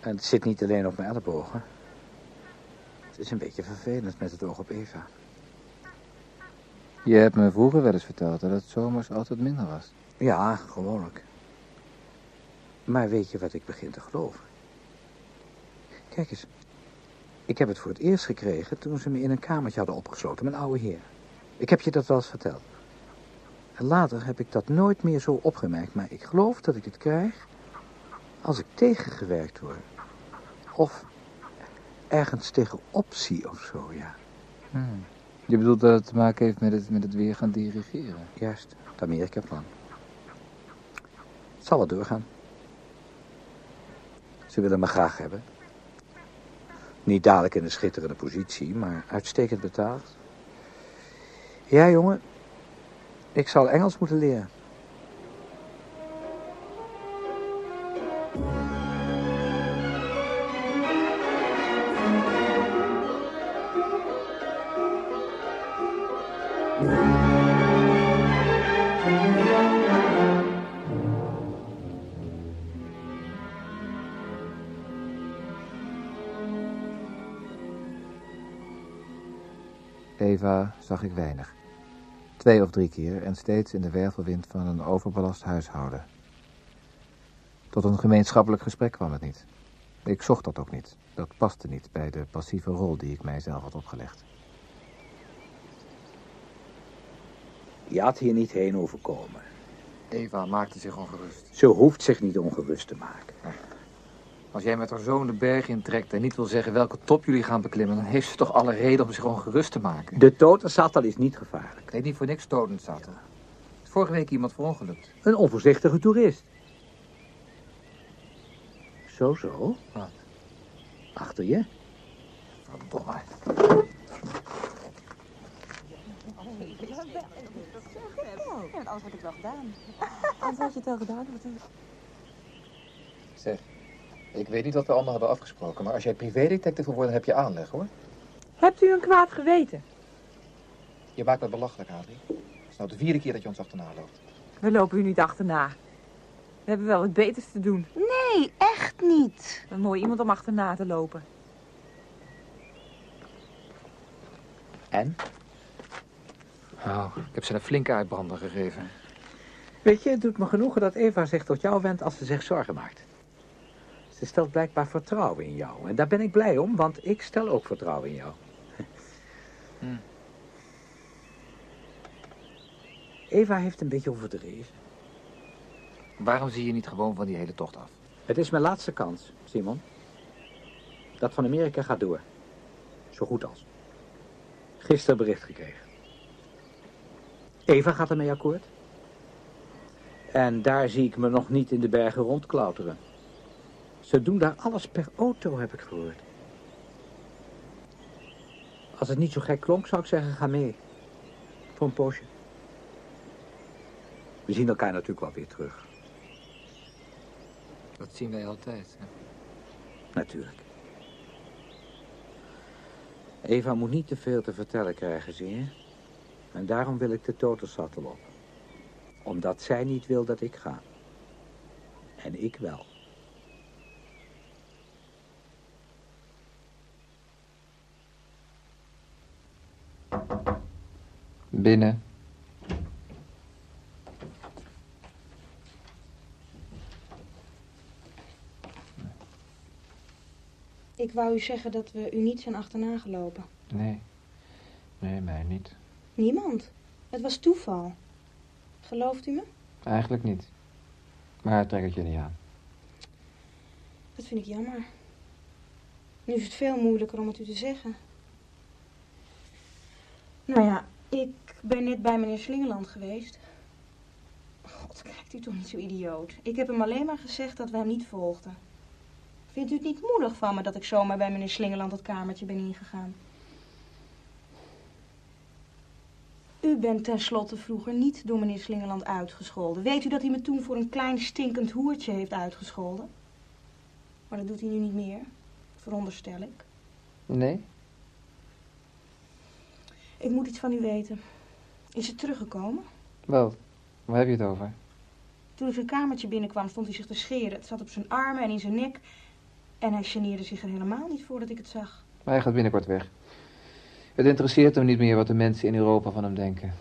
C: En het zit niet alleen op mijn ellebogen. Het is een beetje vervelend met het oog op Eva.
A: Je hebt me vroeger wel eens verteld dat het zomers altijd minder was.
C: Ja, gewoonlijk. Maar weet je wat ik begin te geloven? Kijk eens. Ik heb het voor het eerst gekregen toen ze me in een kamertje hadden opgesloten, mijn oude heer. Ik heb je dat wel eens verteld. En later heb ik dat nooit meer zo opgemerkt, maar ik geloof dat ik het krijg als ik tegengewerkt word. Of ergens tegenop zie of zo, ja.
A: Hmm. Je bedoelt dat het te maken heeft met het, met het weer gaan dirigeren?
C: Juist, het Amerika-plan. Zal wel doorgaan. Ze willen me graag hebben. Niet dadelijk in een schitterende positie, maar uitstekend betaald. Ja, jongen. Ik zal Engels moeten leren.
A: Eva zag ik weinig. Twee of drie keer en steeds in de wervelwind van een overbelast huishouden. Tot een gemeenschappelijk gesprek kwam het niet. Ik zocht dat ook niet. Dat paste niet bij de passieve rol die ik mijzelf had opgelegd.
C: Je had hier niet heen hoeven komen.
A: Eva maakte zich ongerust.
C: Ze hoeft zich niet ongerust te maken.
A: Als jij met haar zoon de berg intrekt en niet wil zeggen welke top jullie gaan beklimmen... dan heeft ze toch alle reden om zich ongerust te maken.
C: De Totensatel is niet gevaarlijk.
A: Ik weet niet voor niks Totensatel. Is vorige week iemand verongelukt.
C: Een onvoorzichtige toerist. Zo, zo.
A: Wat?
C: Achter je.
A: Verdomme.
G: Anders had ik het wel gedaan. (laughs) Anders had je het wel gedaan.
A: Zeg, ik weet niet wat we allemaal hebben afgesproken... maar als jij privédetective wil worden, heb je aanleg, hoor.
G: Hebt u een kwaad geweten?
A: Je maakt me belachelijk, Adrie. Het is nou de vierde keer dat je ons achterna loopt.
G: We lopen u niet achterna. We hebben wel wat beters te doen.
D: Nee, echt niet.
G: Een mooi iemand om achterna te lopen.
C: En?
A: Oh, ik heb ze een flinke uitbrander gegeven.
C: Weet je, het doet me genoegen dat Eva zich tot jou wendt als ze zich zorgen maakt. Ze stelt blijkbaar vertrouwen in jou. En daar ben ik blij om, want ik stel ook vertrouwen in jou. (laughs)
A: Hmm.
C: Eva heeft een beetje overdreven.
A: Waarom zie je niet gewoon van die hele tocht af?
C: Het is mijn laatste kans, Simon. Dat van Amerika gaat door. Zo goed als. Gisteren bericht gekregen. Eva gaat ermee akkoord. En daar zie ik me nog niet in de bergen rondklauteren. Ze doen daar alles per auto, heb ik gehoord. Als het niet zo gek klonk, zou ik zeggen, ga mee. Voor een poosje. We zien elkaar natuurlijk wel weer terug.
A: Dat zien wij altijd. Hè?
C: Natuurlijk. Eva moet niet te veel te vertellen krijgen, zie je? En daarom wil ik de totensattel op. Omdat zij niet wil dat ik ga. En ik wel.
A: Binnen.
D: Ik wou u zeggen dat we u niet zijn achterna gelopen.
A: Nee. Nee, mij niet.
D: Niemand. Het was toeval. Gelooft u me?
A: Eigenlijk niet. Maar trek het je niet aan.
D: Dat vind ik jammer. Nu is het veel moeilijker om het u te zeggen. Nou ja, ik ben net bij meneer Slingeland geweest. God, kijkt u toch niet zo idioot. Ik heb hem alleen maar gezegd dat we hem niet volgden. Vindt u het niet moedig van me dat ik zomaar bij meneer Slingeland het kamertje ben ingegaan? U bent tenslotte vroeger niet door meneer Slingeland uitgescholden. Weet u dat hij me toen voor een klein stinkend hoertje heeft uitgescholden? Maar dat doet hij nu niet meer, veronderstel ik.
A: Nee?
D: Ik moet iets van u weten. Is het teruggekomen?
A: Wel, waar heb je het over?
D: Toen ik zijn kamertje binnenkwam, stond hij zich te scheren. Het zat op zijn armen en in zijn nek. En hij geneerde zich er helemaal niet voor dat ik het zag.
A: Maar hij gaat binnenkort weg. Het interesseert hem niet meer wat de mensen in Europa van hem denken.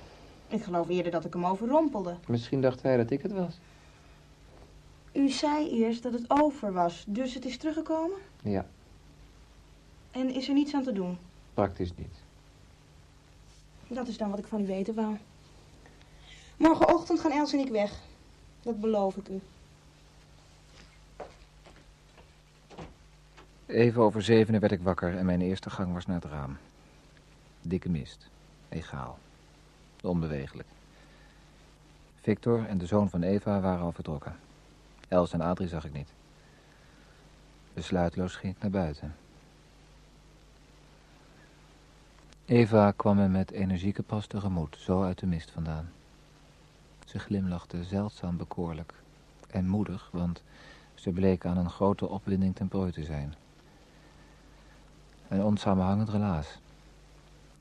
D: Ik geloof eerder dat ik hem overrompelde.
A: Misschien dacht hij dat ik het was.
D: U zei eerst dat het over was, dus het is teruggekomen?
A: Ja,
D: En is er niets aan te doen?
A: praktisch niet.
D: Dat is dan wat ik van u weten wou. Morgenochtend gaan Els en ik weg. Dat beloof ik u.
A: Even over zevenen werd ik wakker en mijn eerste gang was naar het raam. Dikke mist. Egaal. Onbewegelijk. Victor en de zoon van Eva waren al vertrokken. Els en Adrie zag ik niet. Besluitloos ging ik naar buiten. Eva kwam me met energieke pas tegemoet, zo uit de mist vandaan. Ze glimlachte zeldzaam bekoorlijk en moedig, want ze bleek aan een grote opwinding ten prooi te zijn. Een onsamenhangend relaas.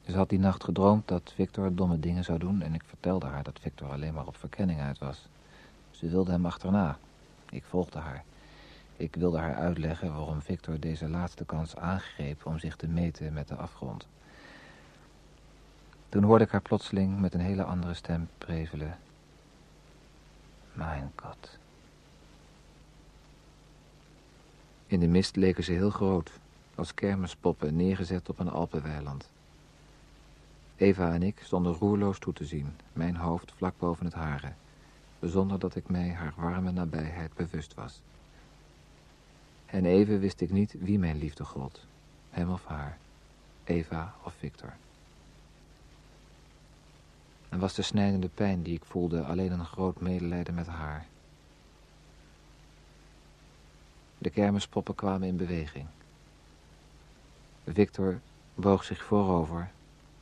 A: Ze had die nacht gedroomd dat Victor domme dingen zou doen en ik vertelde haar dat Victor alleen maar op verkenning uit was. Ze wilde hem achterna. Ik volgde haar. Ik wilde haar uitleggen waarom Victor deze laatste kans aangreep om zich te meten met de afgrond. Toen hoorde ik haar plotseling met een hele andere stem prevelen. Mijn kat. In de mist leken ze heel groot, als kermispoppen neergezet op een alpenweiland. Eva en ik stonden roerloos toe te zien, mijn hoofd vlak boven het hare, zonder dat ik mij haar warme nabijheid bewust was. En even wist ik niet wie mijn liefde gold, hem of haar, Eva of Victor. En was de snijdende pijn die ik voelde alleen een groot medelijden met haar. De kermispoppen kwamen in beweging. Victor boog zich voorover,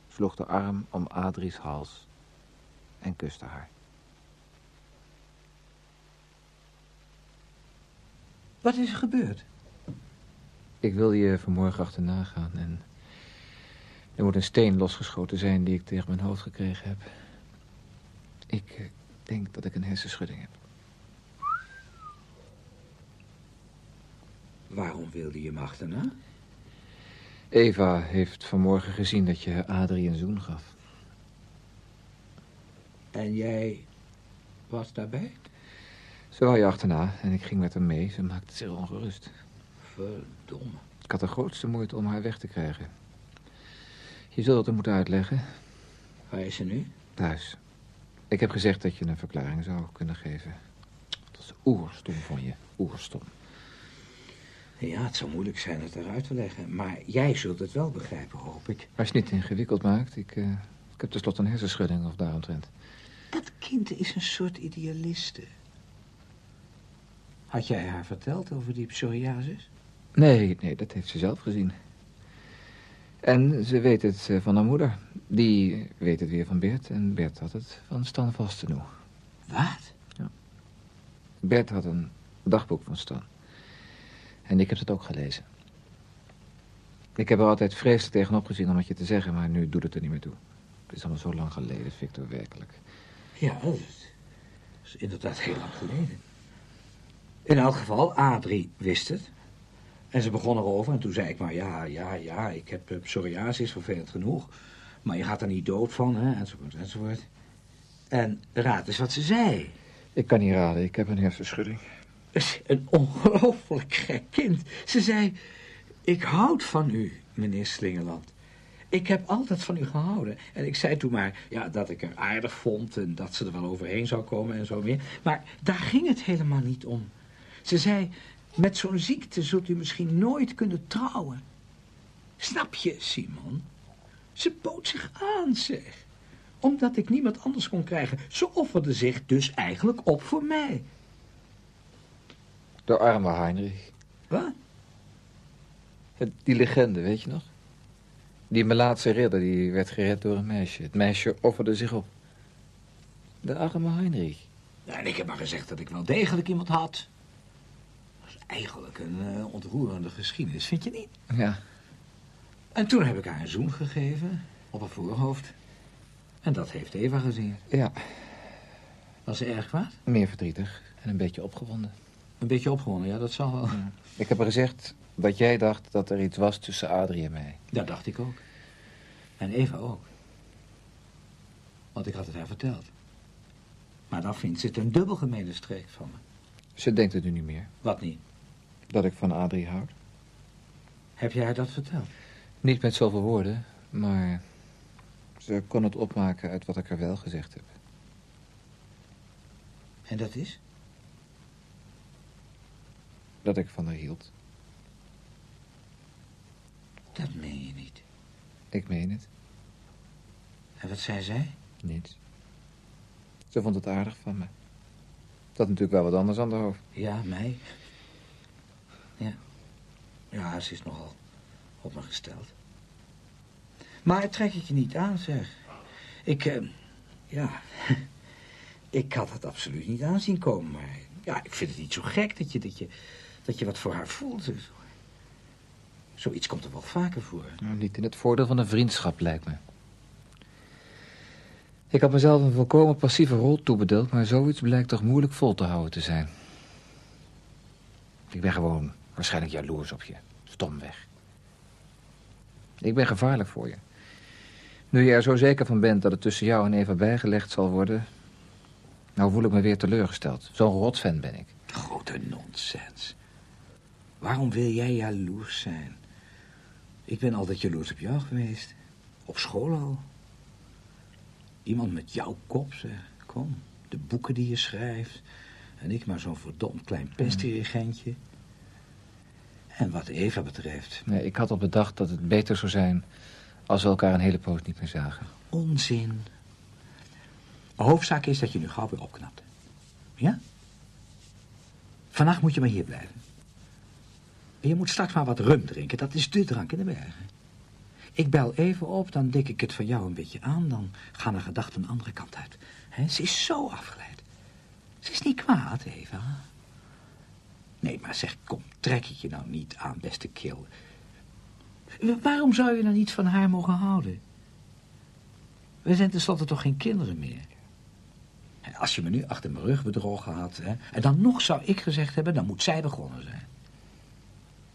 A: sloeg de arm om Adrie's hals en kuste haar.
C: Wat is er gebeurd?
A: Ik wil je vanmorgen achterna gaan en er moet een steen losgeschoten zijn die ik tegen mijn hoofd gekregen heb. Ik eh, denk dat ik een hersenschudding heb.
C: Waarom wilde je me achterna?
A: Eva heeft vanmorgen gezien dat je Adrie een zoen gaf.
C: En jij was daarbij?
A: Ze wou je achterna en ik ging met haar mee. Ze maakte zich ongerust.
C: Verdomme.
A: Ik had de grootste moeite om haar weg te krijgen. Je zult het er moeten uitleggen.
C: Waar is ze nu?
A: Thuis. Ik heb gezegd dat je een verklaring zou kunnen geven. Dat is oerstom van je. Oerstom.
C: Ja, het zou moeilijk zijn het eruit te leggen. Maar jij zult het wel begrijpen, hoop ik.
A: Als je het niet ingewikkeld maakt, ik, uh, ik heb tenslotte een hersenschudding of daaromtrent.
C: Dat kind is een soort idealiste. Had jij haar verteld over die psoriasis?
A: Nee, nee, dat heeft ze zelf gezien. En ze weet het eh, van haar moeder. Die weet het weer van Bert. En Bert had het van Stan Vastenoe.
C: Wat?
A: Ja. Bert had een dagboek van Stan. En ik heb het ook gelezen. Ik heb er altijd vreselijk tegenop gezien om het je te zeggen, maar nu doet het er niet meer toe. Het is allemaal zo lang geleden, Victor, werkelijk.
C: Ja, dat is inderdaad heel lang geleden. In elk geval, Adrie wist het. En ze begon erover en toen zei ik maar, ja, ja, ja, ik heb uh, psoriasis, vervelend genoeg. Maar je gaat er niet dood van, hè, enzovoort, enzovoort. En raad eens wat ze zei.
A: Ik kan niet raden, ik heb een hersenschudding.
C: Een ongelooflijk gek kind. Ze zei, ik houd van u, meneer Slingerland. Ik heb altijd van u gehouden. En ik zei toen maar ja, dat ik er aardig vond en dat ze er wel overheen zou komen en zo meer. Maar daar ging het helemaal niet om. Ze zei, met zo'n ziekte zult u misschien nooit kunnen trouwen. Snap je, Simon? Ze bood zich aan, zeg. Omdat ik niemand anders kon krijgen. Ze offerde zich dus eigenlijk op voor mij.
A: De arme Heinrich.
C: Wat?
A: Die legende, weet je nog? Die Melaatse ridder, die werd gered door een meisje. Het meisje offerde zich op. De arme Heinrich.
C: Ja, en ik heb maar gezegd dat ik wel degelijk iemand had. Eigenlijk een uh, ontroerende geschiedenis, vind je niet?
A: Ja.
C: En toen heb ik haar een zoen gegeven, op haar voorhoofd. En dat heeft Eva gezien.
A: Ja.
C: Was ze erg kwaad?
A: Meer verdrietig en een beetje opgewonden.
C: Een beetje opgewonden, ja, dat zal wel.
A: Ja. Ik heb er gezegd dat jij dacht dat er iets was tussen Adrie en mij.
C: Dat dacht ik ook. En Eva ook. Want ik had het haar verteld. Maar dan vindt ze het een dubbel gemene streek van me.
A: Ze denkt het nu niet meer.
C: Wat niet?
A: Dat ik van Adrie houd.
C: Heb jij haar dat verteld?
A: Niet met zoveel woorden, maar ze kon het opmaken uit wat ik er wel gezegd heb.
C: En dat is?
A: Dat ik van haar hield.
C: Dat meen je niet.
A: Ik meen het.
C: En wat zei zij?
A: Niets. Ze vond het aardig van me. Dat natuurlijk wel wat anders aan de hoofd.
C: Ja, mij. Ja. Ja, ze is nogal op me gesteld. Maar trek ik je niet aan, zeg. Ik, uh, ja... (laughs) ik had het absoluut niet aanzien komen, maar... Ja, ik vind het niet zo gek dat je, dat je, dat je wat voor haar voelt. Zoiets komt er wel vaker voor.
A: Nou, niet in het voordeel van een vriendschap, lijkt me. Ik had mezelf een volkomen passieve rol toebedeeld, maar zoiets blijkt toch moeilijk vol te houden te zijn. Ik ben gewoon waarschijnlijk jaloers op je. Stomweg. Ik ben gevaarlijk voor je. Nu je er zo zeker van bent dat het tussen jou en Eva bijgelegd zal worden... nou voel ik me weer teleurgesteld. Zo'n rotfan ben ik.
C: Grote nonsens. Waarom wil jij jaloers zijn? Ik ben altijd jaloers op jou geweest. Op school al. Iemand met jouw kop, zeg. Kom, de boeken die je schrijft. En ik maar zo'n verdomd klein pestdirigentje. En wat Eva betreft...
A: Nee, ik had al bedacht dat het beter zou zijn... als we elkaar een hele poos niet meer zagen.
C: Onzin. Hoofdzaak is dat je nu gauw weer opknapt. Ja? Vannacht moet je maar hier blijven. En je moet straks maar wat rum drinken. Dat is de drank in de bergen. Ik bel even op, dan dik ik het van jou een beetje aan. Dan gaan de gedachten een andere kant uit. He, ze is zo afgeleid. Ze is niet kwaad, Eva. Nee, maar zeg, kom, trek het je nou niet aan, beste kil. Waarom zou je nou niet van haar mogen houden? We zijn tenslotte toch geen kinderen meer. Als je me nu achter mijn rug bedrogen had... Hè, en dan nog zou ik gezegd hebben, dan moet zij begonnen zijn.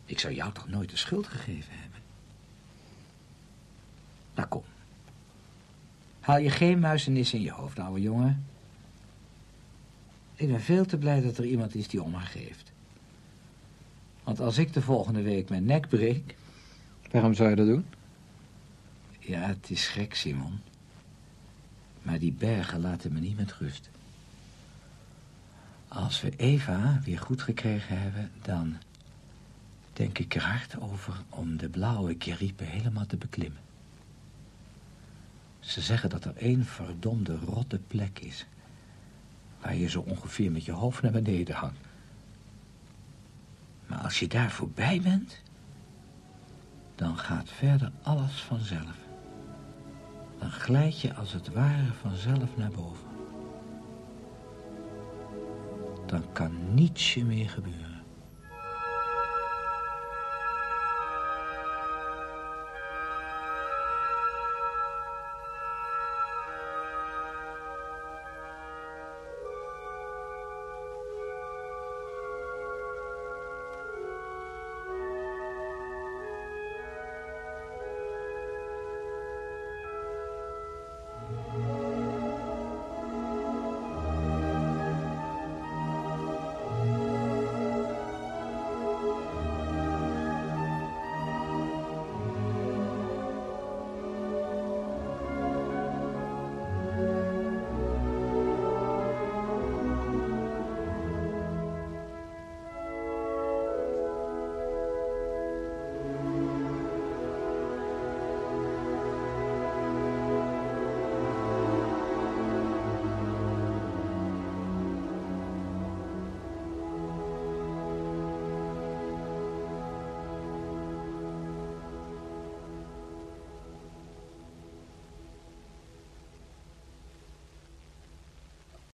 C: Ik zou jou toch nooit de schuld gegeven hebben? Nou, kom. Haal je geen muizenis in je hoofd, ouwe jongen. Ik ben veel te blij dat er iemand is die om haar geeft. Want als ik de volgende week mijn nek breek...
A: Waarom zou je dat doen?
C: Ja, het is gek, Simon. Maar die bergen laten me niet met rust. Als we Eva weer goed gekregen hebben, dan denk ik er hard over om de blauwe Keripe helemaal te beklimmen. Ze zeggen dat er één verdomde rotte plek is, waar je zo ongeveer met je hoofd naar beneden hangt. Maar als je daar voorbij bent, dan gaat verder alles vanzelf. Dan glijd je als het ware vanzelf naar boven. Dan kan niets je meer gebeuren.